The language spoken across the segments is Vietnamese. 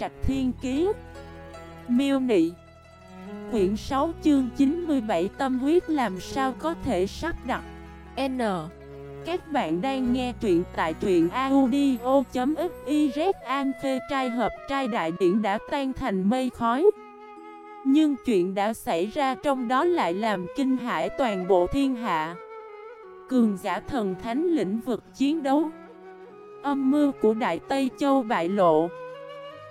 Trạch Thiên Kiế Miêu Nị. Quyển 6 chương 97 Tâm huyết làm sao có thể sắp đặt. N. Các bạn đang nghe truyện tại truyện audio.xyz An phê trai hợp trai đại điển đã tan thành mây khói. Nhưng chuyện đã xảy ra trong đó lại làm kinh hãi toàn bộ thiên hạ. Cường giả thần thánh lĩnh vực chiến đấu. Âm mưu của Đại Tây Châu bại lộ.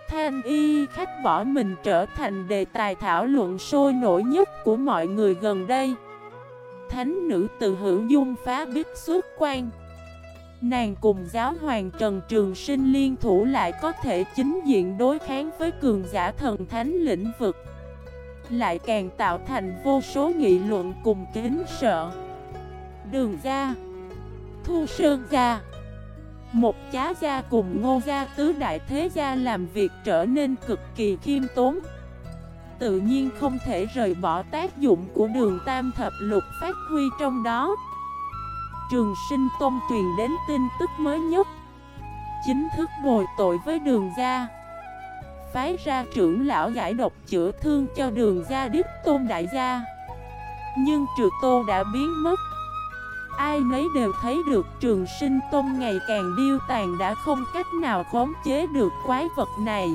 Thanh y khách bỏ mình trở thành đề tài thảo luận sôi nổi nhất của mọi người gần đây. Thánh nữ từ hữu dung phá biết xuất quan. Nàng cùng giáo hoàng Trần Trường Sinh liên thủ lại có thể chính diện đối kháng với cường giả thần thánh lĩnh vực. Lại càng tạo thành vô số nghị luận cùng kính sợ. Đường ra Thu Sơn ra một chá gia cùng ngô gia tứ đại thế gia làm việc trở nên cực kỳ khiêm tốn. Tự nhiên không thể rời bỏ tác dụng của đường tam thập lục phát huy trong đó. Trường sinh tôn truyền đến tin tức mới nhất. Chính thức bồi tội với đường gia. Phái ra trưởng lão giải độc chữa thương cho đường gia đức tôn đại gia. Nhưng trừ tô đã biến mất. Ai nấy đều thấy được trường sinh tôn ngày càng điêu tàn đã không cách nào khống chế được quái vật này.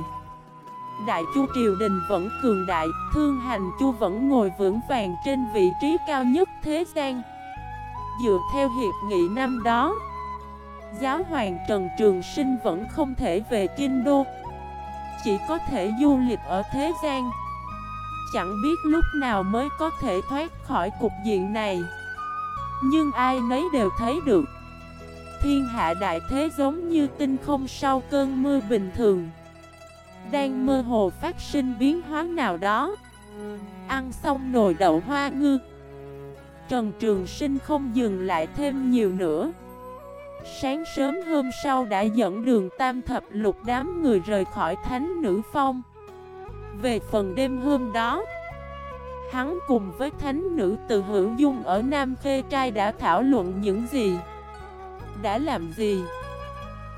Đại chu triều đình vẫn cường đại, thương hành chu vẫn ngồi vững vàng trên vị trí cao nhất thế gian. Dựa theo hiệp nghị năm đó Giáo hoàng Trần Trường Sinh vẫn không thể về Kinh Đô. Chỉ có thể du lịch ở thế gian. Chẳng biết lúc nào mới có thể thoát khỏi cục diện này nhưng ai nấy đều thấy được. Thiên hạ đại thế giống như tinh không sau cơn mưa bình thường. Đang mơ hồ phát sinh biến hóa nào đó. Ăn xong nồi đậu hoa ngư. Trần Trường Sinh không dừng lại thêm nhiều nữa. Sáng sớm hôm sau đã dẫn đường tam thập lục đám người rời khỏi thánh nữ phong. Về phần đêm hôm đó Hắn cùng với thánh nữ từ hữu dung ở Nam Khê Trai đã thảo luận những gì? Đã làm gì?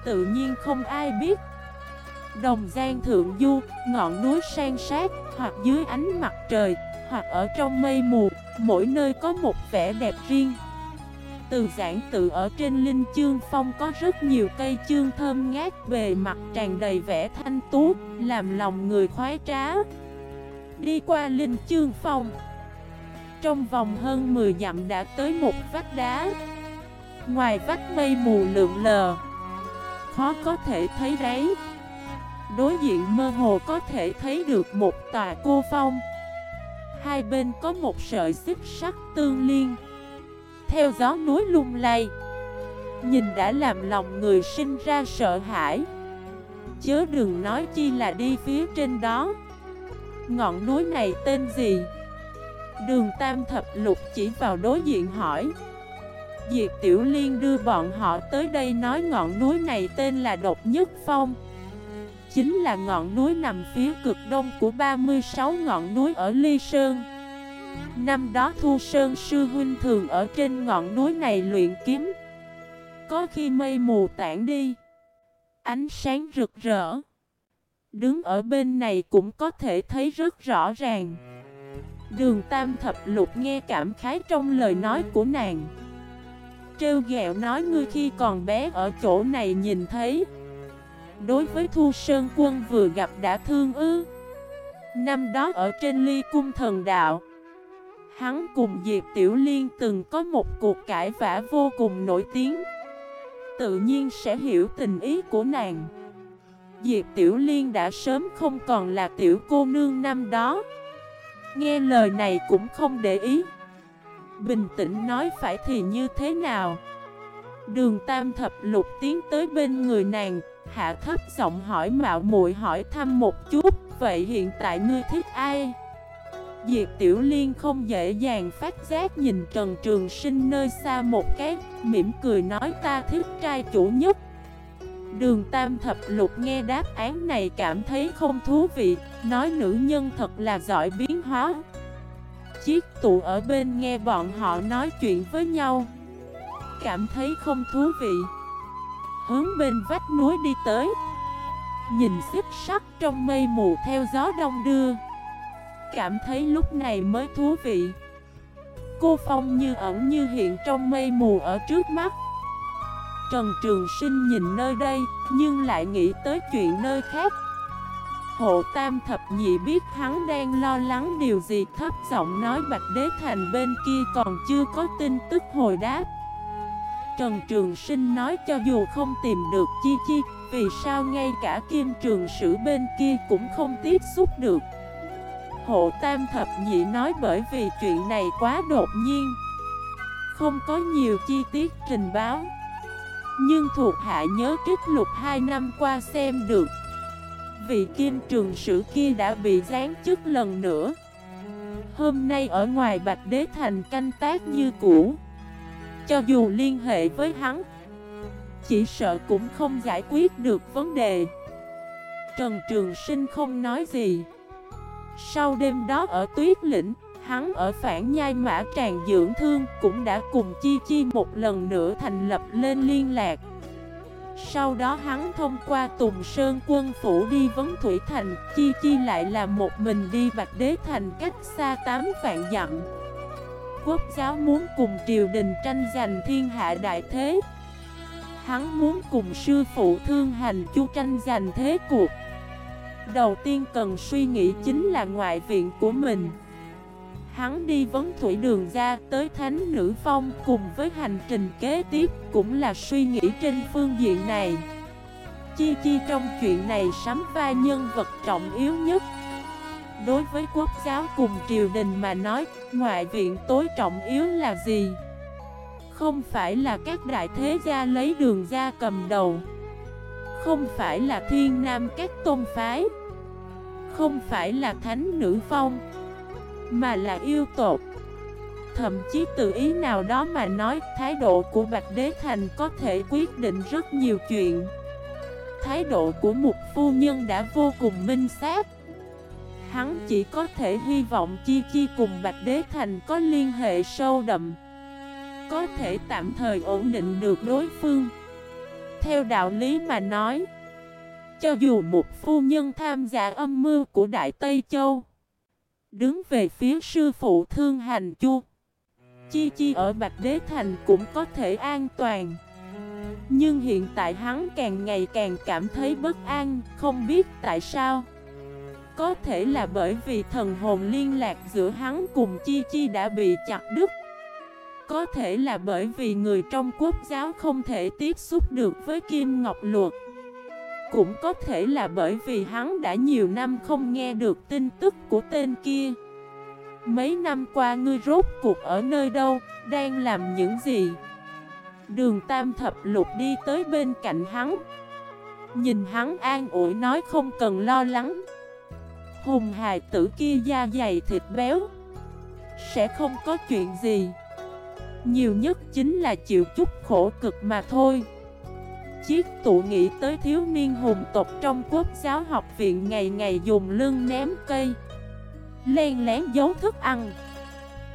Tự nhiên không ai biết. Đồng Giang Thượng Du, ngọn núi san sát Hoặc dưới ánh mặt trời Hoặc ở trong mây mù Mỗi nơi có một vẻ đẹp riêng. Từ giảng tự ở trên Linh Chương Phong có rất nhiều cây chương thơm ngát Bề mặt tràn đầy vẻ thanh tú Làm lòng người khoái trá. Đi qua Linh Chương Phong. Trong vòng hơn 10 dặm đã tới một vách đá. Ngoài vách mây mù lượn lờ, Khó có thể thấy đấy. Đối diện mơ hồ có thể thấy được một tòa cô phong. Hai bên có một sợi xích sắt tương liên. Theo gió núi lung lay, Nhìn đã làm lòng người sinh ra sợ hãi. Chớ đừng nói chi là đi phía trên đó. Ngọn núi này tên gì? Đường Tam Thập Lục chỉ vào đối diện hỏi. Diệp Tiểu Liên đưa bọn họ tới đây nói ngọn núi này tên là Độc Nhất Phong. Chính là ngọn núi nằm phía cực đông của 36 ngọn núi ở Ly Sơn. Năm đó Thu Sơn Sư Huynh thường ở trên ngọn núi này luyện kiếm. Có khi mây mù tản đi. Ánh sáng rực rỡ. Đứng ở bên này cũng có thể thấy rất rõ ràng. Đường Tam Thập Lục nghe cảm khái trong lời nói của nàng. Trêu ghẹo nói ngươi khi còn bé ở chỗ này nhìn thấy. Đối với Thu Sơn Quân vừa gặp đã thương ư. Năm đó ở trên ly cung thần đạo, Hắn cùng Diệp Tiểu Liên từng có một cuộc cãi vã vô cùng nổi tiếng. Tự nhiên sẽ hiểu tình ý của nàng. Diệp Tiểu Liên đã sớm không còn là tiểu cô nương năm đó. Nghe lời này cũng không để ý. Bình tĩnh nói phải thì như thế nào? Đường Tam Thập Lục tiến tới bên người nàng, Hạ thấp giọng hỏi mạo muội hỏi thăm một chút, Vậy hiện tại ngươi thích ai? Diệp Tiểu Liên không dễ dàng phát giác nhìn Trần Trường Sinh nơi xa một cái, Mỉm cười nói, ta thích trai chủ nhất. Đường Tam Thập Lục nghe đáp án này cảm thấy không thú vị, Nói nữ nhân thật là giỏi biến hóa. Chiếc tụ ở bên nghe bọn họ nói chuyện với nhau, Cảm thấy không thú vị. Hướng bên vách núi đi tới, Nhìn xích sắc trong mây mù theo gió đông đưa. Cảm thấy lúc này mới thú vị. Cô Phong như ẩn như hiện trong mây mù ở trước mắt. Trần Trường Sinh nhìn nơi đây, Nhưng lại nghĩ tới chuyện nơi khác. Hộ Tam Thập Nhị biết hắn đang lo lắng điều gì, thấp giọng nói Bạch Đế Thành bên kia còn chưa có tin tức hồi đáp. Trần Trường Sinh nói cho dù không tìm được Chi Chi, Vì sao ngay cả Kim Trường Sử bên kia cũng không tiếp xúc được? Hộ Tam Thập Nhị nói bởi vì chuyện này quá đột nhiên. Không có nhiều chi tiết trình báo. Nhưng thuộc hạ nhớ trích lục 2 năm qua xem được. Vị kim trường sử kia đã bị gián chức lần nữa. Hôm nay ở ngoài Bạch Đế Thành canh tác như cũ. Cho dù liên hệ với hắn, Chỉ sợ cũng không giải quyết được vấn đề. Trần Trường Sinh không nói gì. Sau đêm đó ở tuyết lĩnh Hắn ở phản nhai mã tràng dưỡng thương Cũng đã cùng Chi Chi một lần nữa thành lập lên liên lạc. Sau đó hắn thông qua Tùng Sơn quân phủ đi Vấn Thủy Thành, Chi Chi lại là một mình đi Bạch Đế Thành cách xa 8 vạn dặm. Quốc giáo muốn cùng triều đình tranh giành thiên hạ đại thế. Hắn muốn cùng sư phụ thương hành chu tranh giành thế cuộc. Đầu tiên cần suy nghĩ chính là ngoại viện của mình. Hắn đi vấn thủy đường ra tới Thánh Nữ Phong cùng với hành trình kế tiếp cũng là suy nghĩ trên phương diện này. Chi Chi trong chuyện này sắm vai nhân vật trọng yếu nhất. Đối với quốc giáo cùng triều đình mà nói, ngoại viện tối trọng yếu là gì? Không phải là các đại thế gia lấy đường ra cầm đầu Không phải là thiên nam các tôn phái Không phải là thánh nữ phong mà là yêu tột. Thậm chí từ ý nào đó mà nói, Thái độ của Bạch Đế Thành có thể quyết định rất nhiều chuyện. Thái độ của một phu nhân đã vô cùng minh xác. Hắn chỉ có thể hy vọng Chi Chi cùng Bạch Đế Thành có liên hệ sâu đậm, Có thể tạm thời ổn định được đối phương. Theo đạo lý mà nói, Cho dù một phu nhân tham gia âm mưu của Đại Tây Châu Đứng về phía sư phụ thương hành chu. Chi Chi ở Bạch Đế Thành cũng có thể an toàn. Nhưng hiện tại hắn càng ngày càng cảm thấy bất an, Không biết tại sao. Có thể là bởi vì thần hồn liên lạc giữa hắn cùng Chi Chi đã bị chặt đứt. Có thể là bởi vì người trong quốc giáo không thể tiếp xúc được với Kim Ngọc Luật cũng có thể là bởi vì hắn đã nhiều năm không nghe được tin tức của tên kia. Mấy năm qua ngươi rốt cuộc ở nơi đâu, đang làm những gì? Đường tam thập lục đi tới bên cạnh hắn. Nhìn hắn an ủi nói không cần lo lắng. Hùng hài tử kia da dày thịt béo. Sẽ không có chuyện gì. Nhiều nhất chính là chịu chút khổ cực mà thôi. Chiếc tụ nghĩ tới thiếu niên hùng tộc trong quốc giáo học viện ngày ngày dùng lưng ném cây. Len lén giấu thức ăn.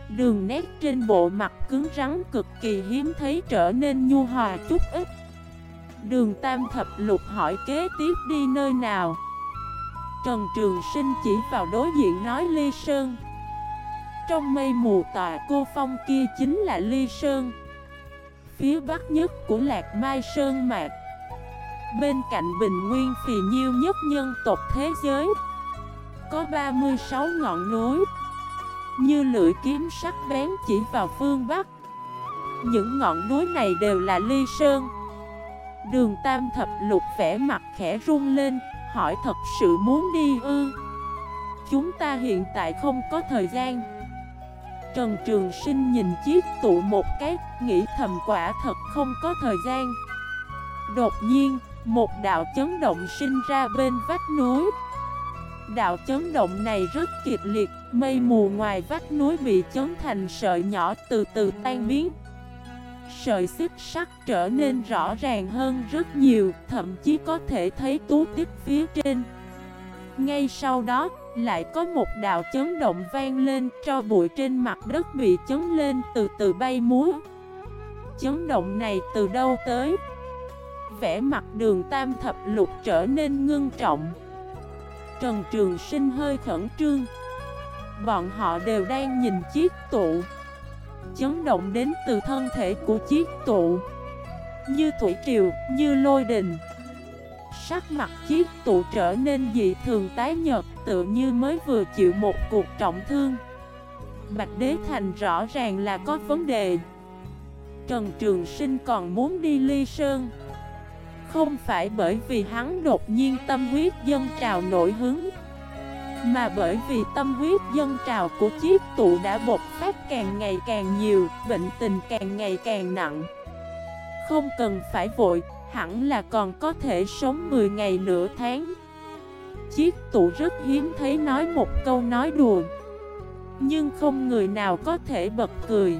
Đường nét trên bộ mặt cứng rắn cực kỳ hiếm thấy trở nên nhu hòa chút ít. Đường tam thập lục hỏi kế tiếp đi nơi nào? Trần Trường Sinh chỉ vào đối diện nói Ly Sơn. Trong mây mù tòa cô phong kia chính là Ly Sơn. Phía bắc nhất của Lạc Mai Sơn Mạc. Bên cạnh Bình Nguyên phì nhiêu nhất nhân tộc thế giới. Có 36 ngọn núi. Như lưỡi kiếm sắc bén chỉ vào phương Bắc. Những ngọn núi này đều là ly sơn. Đường Tam Thập Lục vẽ mặt khẽ run lên Hỏi thật sự muốn đi ư? Chúng ta hiện tại không có thời gian. Trần Trường Sinh nhìn chiếc tụ một cái, nghĩ thầm quả thật không có thời gian. Đột nhiên, một đạo chấn động sinh ra bên vách núi. Đạo chấn động này rất kịch liệt, mây mù ngoài vách núi bị chấn thành sợi nhỏ từ từ tan biến. Sợi xích sắt trở nên rõ ràng hơn rất nhiều, thậm chí có thể thấy tú tích phía trên. Ngay sau đó, lại có một đạo chấn động vang lên cho bụi trên mặt đất bị chấn lên từ từ bay múa Chấn động này từ đâu tới? Vẻ mặt đường tam thập lục trở nên ngưng trọng. Trần Trường Sinh hơi khẩn trương. Bọn họ đều đang nhìn chiếc tụ. Chấn động đến từ thân thể của chiếc tụ. Như thủy triều, như lôi đình. Sắc mặt chiếc tụ trở nên dị thường tái nhật Tự như mới vừa chịu một cuộc trọng thương. Bạch Đế Thành rõ ràng là có vấn đề. Trần Trường Sinh còn muốn đi ly sơn. Không phải bởi vì hắn đột nhiên tâm huyết dân trào nổi hứng, Mà bởi vì tâm huyết dân trào của chiếc tụ đã bột phát càng ngày càng nhiều, Bệnh tình càng ngày càng nặng. Không cần phải vội, Hẳn là còn có thể sống 10 ngày nửa tháng. Chiếc tụ rất hiếm thấy nói một câu nói đùa, Nhưng không người nào có thể bật cười.